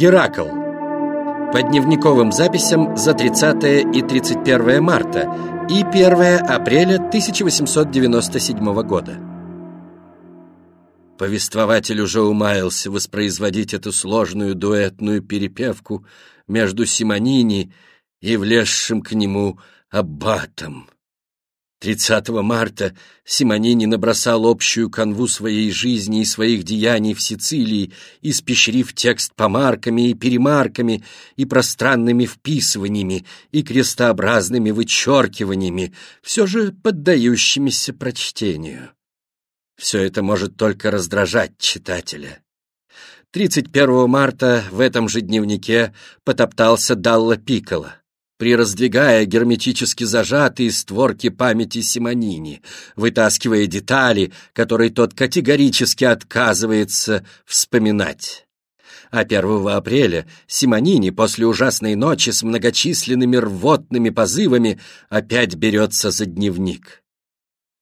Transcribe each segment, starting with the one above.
Геракл. По дневниковым записям за 30 и 31 марта и 1 апреля 1897 года. Повествователь уже умаялся воспроизводить эту сложную дуэтную перепевку между Симонини и влезшим к нему аббатом. 30 марта Симонини набросал общую канву своей жизни и своих деяний в Сицилии, испещрив текст помарками и перемарками, и пространными вписываниями, и крестообразными вычеркиваниями, все же поддающимися прочтению. Все это может только раздражать читателя. 31 марта в этом же дневнике потоптался Далла Пикколо прираздвигая герметически зажатые створки памяти Симонини, вытаскивая детали, которые тот категорически отказывается вспоминать. А 1 апреля Симонини после ужасной ночи с многочисленными рвотными позывами опять берется за дневник.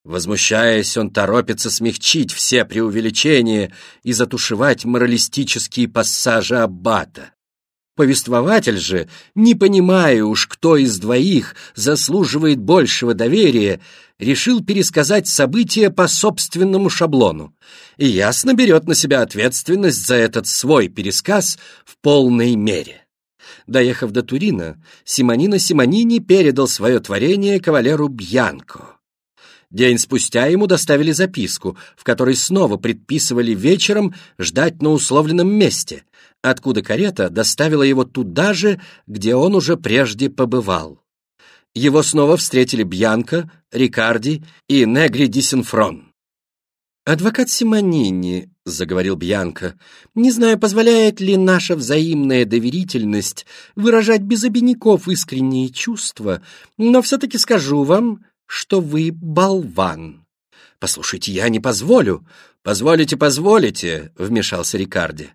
Возмущаясь, он торопится смягчить все преувеличения и затушевать моралистические пассажи Аббата. Повествователь же, не понимая уж, кто из двоих заслуживает большего доверия, решил пересказать события по собственному шаблону и ясно берет на себя ответственность за этот свой пересказ в полной мере. Доехав до Турина, Симонина Симонини передал свое творение кавалеру Бьянко. День спустя ему доставили записку, в которой снова предписывали вечером ждать на условленном месте, откуда карета доставила его туда же, где он уже прежде побывал. Его снова встретили Бьянка, Рикарди и Негри Дисенфрон. «Адвокат Симонини», — заговорил Бьянка, — «не знаю, позволяет ли наша взаимная доверительность выражать без обиняков искренние чувства, но все-таки скажу вам, что вы болван». «Послушайте, я не позволю». «Позволите, позволите», — вмешался Рикарди.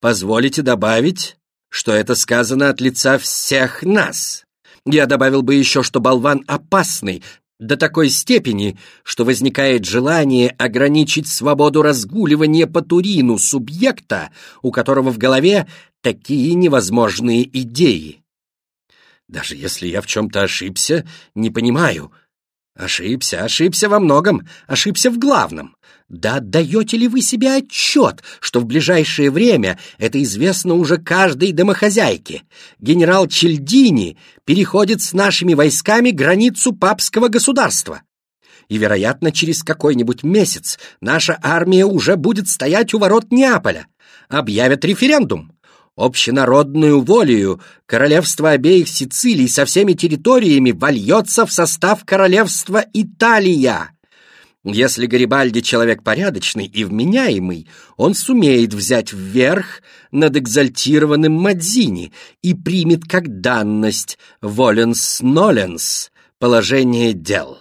Позволите добавить, что это сказано от лица всех нас. Я добавил бы еще, что болван опасный, до такой степени, что возникает желание ограничить свободу разгуливания по Турину субъекта, у которого в голове такие невозможные идеи. Даже если я в чем-то ошибся, не понимаю. Ошибся, ошибся во многом, ошибся в главном. Да отдаете ли вы себе отчет, что в ближайшее время, это известно уже каждой домохозяйке, генерал Чельдини переходит с нашими войсками границу папского государства? И, вероятно, через какой-нибудь месяц наша армия уже будет стоять у ворот Неаполя. Объявят референдум. Общенародную волею королевство обеих Сицилий со всеми территориями вольется в состав королевства Италия. Если Гарибальди человек порядочный и вменяемый, он сумеет взять вверх над экзальтированным Мадзини и примет как данность воленс-ноленс положение дел.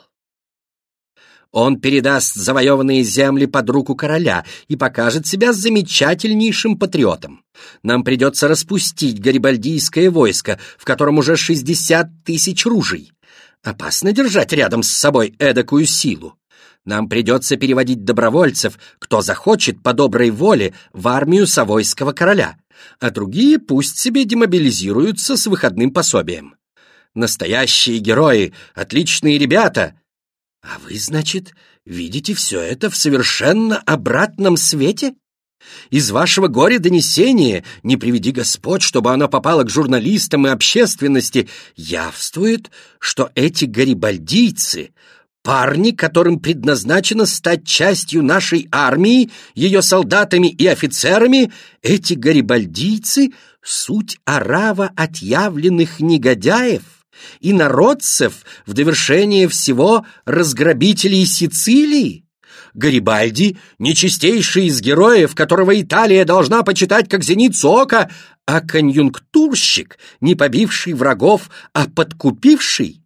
Он передаст завоеванные земли под руку короля и покажет себя замечательнейшим патриотом. Нам придется распустить гарибальдийское войско, в котором уже шестьдесят тысяч ружей. Опасно держать рядом с собой эдакую силу. Нам придется переводить добровольцев, кто захочет по доброй воле, в армию Савойского короля, а другие пусть себе демобилизируются с выходным пособием. Настоящие герои, отличные ребята. А вы, значит, видите все это в совершенно обратном свете? Из вашего горя донесения, не приведи Господь, чтобы оно попало к журналистам и общественности, явствует, что эти гарибальдийцы Парни, которым предназначено стать частью нашей армии, ее солдатами и офицерами, эти гарибальдийцы — суть арава отъявленных негодяев и народцев в довершение всего разграбителей Сицилии. Гарибальди — нечистейший из героев, которого Италия должна почитать как зеницу ока, а конъюнктурщик, не побивший врагов, а подкупивший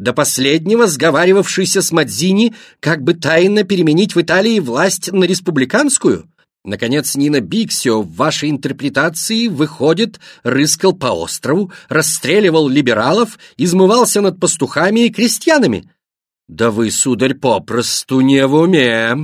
до последнего сговаривавшийся с Мадзини как бы тайно переменить в Италии власть на республиканскую? Наконец, Нина Биксио в вашей интерпретации выходит, рыскал по острову, расстреливал либералов, измывался над пастухами и крестьянами. Да вы, сударь, попросту не в уме.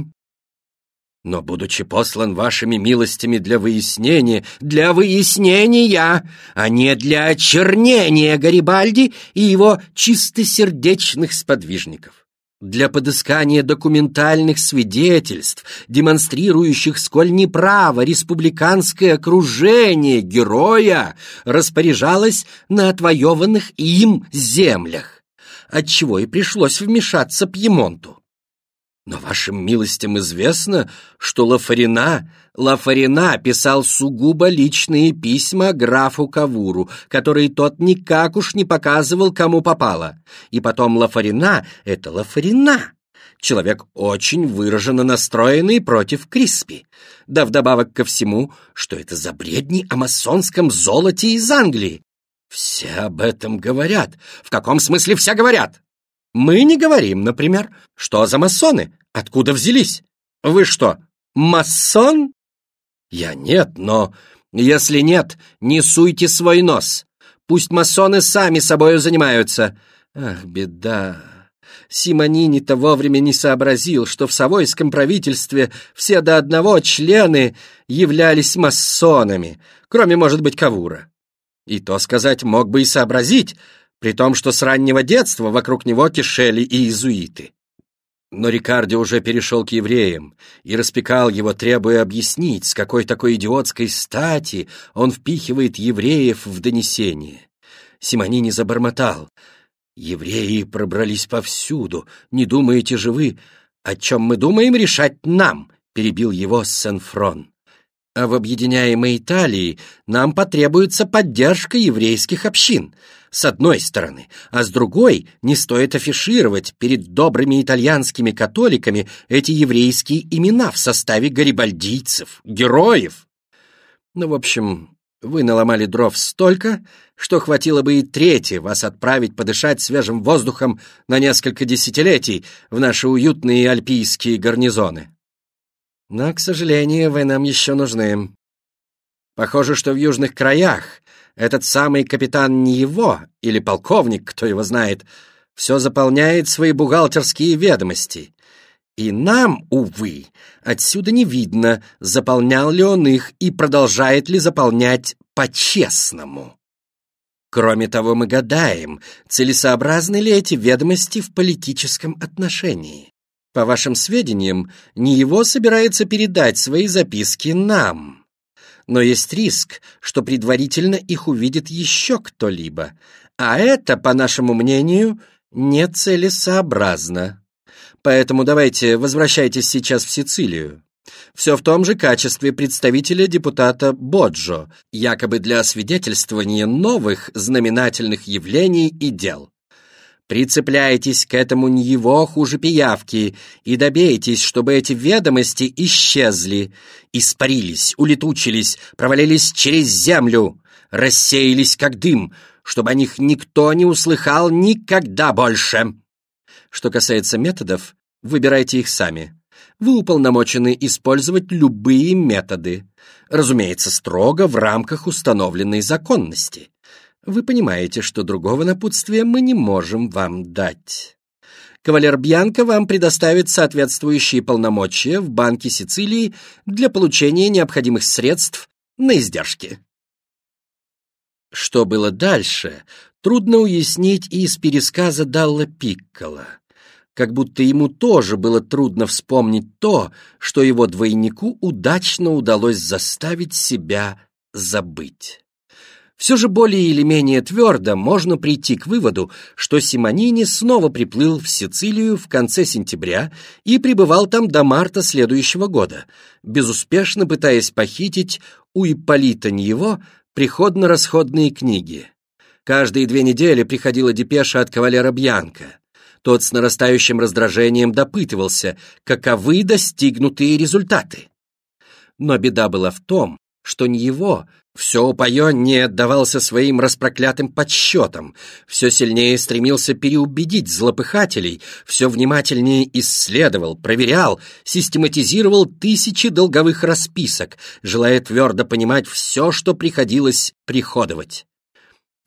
Но, будучи послан вашими милостями для выяснения, для выяснения, а не для очернения Гарибальди и его чистосердечных сподвижников, для подыскания документальных свидетельств, демонстрирующих, сколь неправо республиканское окружение героя распоряжалось на отвоеванных им землях, отчего и пришлось вмешаться Пьемонту. Но вашим милостям известно, что Лафарина, Лафарина писал сугубо личные письма графу Кавуру, которые тот никак уж не показывал, кому попало. И потом Лафарина — это Лафарина. Человек очень выраженно настроенный против Криспи. Да вдобавок ко всему, что это за бредни о масонском золоте из Англии. Все об этом говорят. В каком смысле все говорят? Мы не говорим, например, что за масоны, откуда взялись. Вы что, масон? Я нет, но если нет, не суйте свой нос. Пусть масоны сами собою занимаются. Ах, беда. Симонини-то вовремя не сообразил, что в Савойском правительстве все до одного члены являлись масонами, кроме, может быть, Кавура. И то сказать мог бы и сообразить, при том, что с раннего детства вокруг него кишели и иезуиты. Но Рикарди уже перешел к евреям и распекал его, требуя объяснить, с какой такой идиотской стати он впихивает евреев в донесение. Симонини забормотал. «Евреи пробрались повсюду. Не думаете же вы, о чем мы думаем решать нам?» — перебил его Сен-Фрон. «А в объединяемой Италии нам потребуется поддержка еврейских общин с одной стороны, а с другой не стоит афишировать перед добрыми итальянскими католиками эти еврейские имена в составе гарибальдийцев, героев. Ну, в общем, вы наломали дров столько, что хватило бы и трети вас отправить подышать свежим воздухом на несколько десятилетий в наши уютные альпийские гарнизоны. Но, к сожалению, вы нам еще нужны. Похоже, что в южных краях этот самый капитан не его, или полковник, кто его знает, все заполняет свои бухгалтерские ведомости. И нам, увы, отсюда не видно, заполнял ли он их и продолжает ли заполнять по-честному. Кроме того, мы гадаем, целесообразны ли эти ведомости в политическом отношении. По вашим сведениям, не его собирается передать свои записки нам но есть риск, что предварительно их увидит еще кто-либо, а это, по нашему мнению, нецелесообразно. Поэтому давайте возвращайтесь сейчас в Сицилию. Все в том же качестве представителя депутата Боджо, якобы для освидетельствования новых знаменательных явлений и дел. Прицепляйтесь к этому не его хуже пиявки и добейтесь, чтобы эти ведомости исчезли, испарились, улетучились, провалились через землю, рассеялись как дым, чтобы о них никто не услыхал никогда больше. Что касается методов, выбирайте их сами. Вы уполномочены использовать любые методы, разумеется, строго в рамках установленной законности. Вы понимаете, что другого напутствия мы не можем вам дать. Кавалер Бьянко вам предоставит соответствующие полномочия в Банке Сицилии для получения необходимых средств на издержки. Что было дальше, трудно уяснить из пересказа Далла Пиккола. Как будто ему тоже было трудно вспомнить то, что его двойнику удачно удалось заставить себя забыть. Все же более или менее твердо можно прийти к выводу, что Симонини снова приплыл в Сицилию в конце сентября и пребывал там до марта следующего года, безуспешно пытаясь похитить у Ипполита Ньево приходно-расходные книги. Каждые две недели приходила депеша от кавалера Бьянка. Тот с нарастающим раздражением допытывался, каковы достигнутые результаты. Но беда была в том, что не его, все упоен не отдавался своим распроклятым подсчетам, все сильнее стремился переубедить злопыхателей, все внимательнее исследовал, проверял, систематизировал тысячи долговых расписок, желая твердо понимать все, что приходилось приходовать.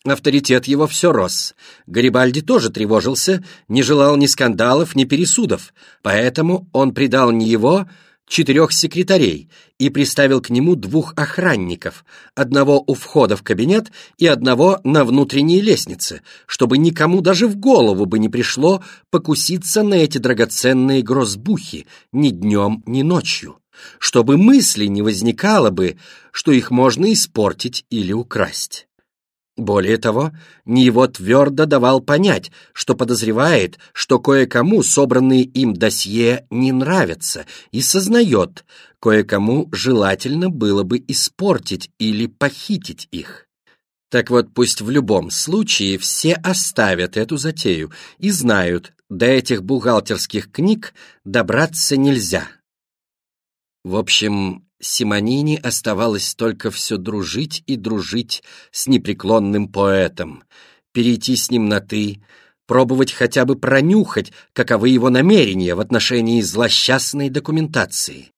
Авторитет его все рос. Гарибальди тоже тревожился, не желал ни скандалов, ни пересудов, поэтому он придал не его четырех секретарей и приставил к нему двух охранников, одного у входа в кабинет и одного на внутренней лестнице, чтобы никому даже в голову бы не пришло покуситься на эти драгоценные грозбухи ни днем, ни ночью, чтобы мысли не возникало бы, что их можно испортить или украсть. Более того, Ниево твердо давал понять, что подозревает, что кое-кому собранные им досье не нравятся, и сознает, кое-кому желательно было бы испортить или похитить их. Так вот, пусть в любом случае все оставят эту затею и знают, до этих бухгалтерских книг добраться нельзя. В общем, Симонини оставалось только все дружить и дружить с непреклонным поэтом, перейти с ним на «ты», пробовать хотя бы пронюхать, каковы его намерения в отношении злосчастной документации.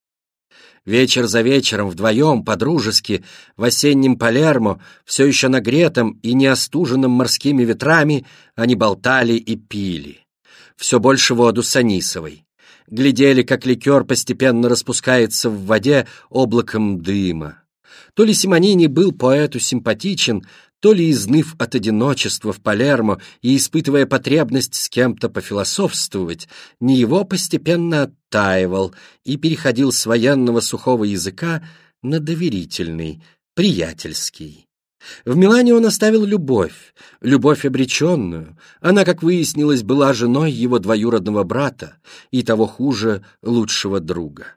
Вечер за вечером, вдвоем, по-дружески, в осеннем Палермо, все еще нагретом и не остуженном морскими ветрами, они болтали и пили. Все больше воду с Анисовой глядели, как ликер постепенно распускается в воде облаком дыма. То ли Симонини был поэту симпатичен, то ли изныв от одиночества в Палермо и испытывая потребность с кем-то пофилософствовать, не его постепенно оттаивал и переходил с военного сухого языка на доверительный, приятельский. В Милане он оставил любовь, любовь обреченную. Она, как выяснилось, была женой его двоюродного брата и того хуже лучшего друга.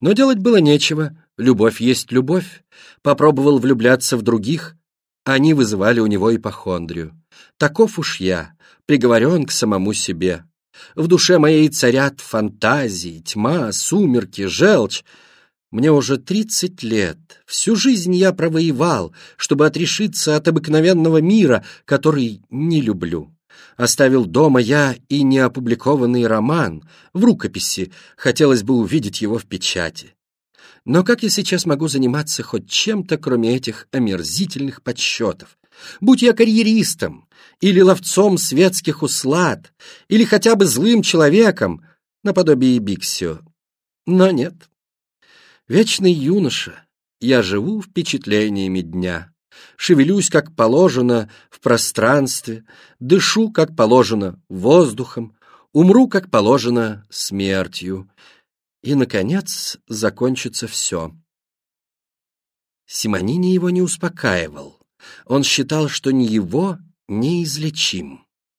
Но делать было нечего, любовь есть любовь. Попробовал влюбляться в других, они вызывали у него ипохондрию. Таков уж я, приговорен к самому себе. В душе моей царят фантазии, тьма, сумерки, желчь, мне уже тридцать лет. Всю жизнь я провоевал, чтобы отрешиться от обыкновенного мира, который не люблю. Оставил дома я и неопубликованный роман в рукописи, хотелось бы увидеть его в печати. Но как я сейчас могу заниматься хоть чем-то, кроме этих омерзительных подсчетов? Будь я карьеристом, или ловцом светских услад, или хотя бы злым человеком, наподобие Биксио. Но нет, Вечный юноша, я живу впечатлениями дня, шевелюсь, как положено, в пространстве, дышу, как положено, воздухом, умру, как положено, смертью. И, наконец, закончится все. Симонини его не успокаивал. Он считал, что ни его неизлечим.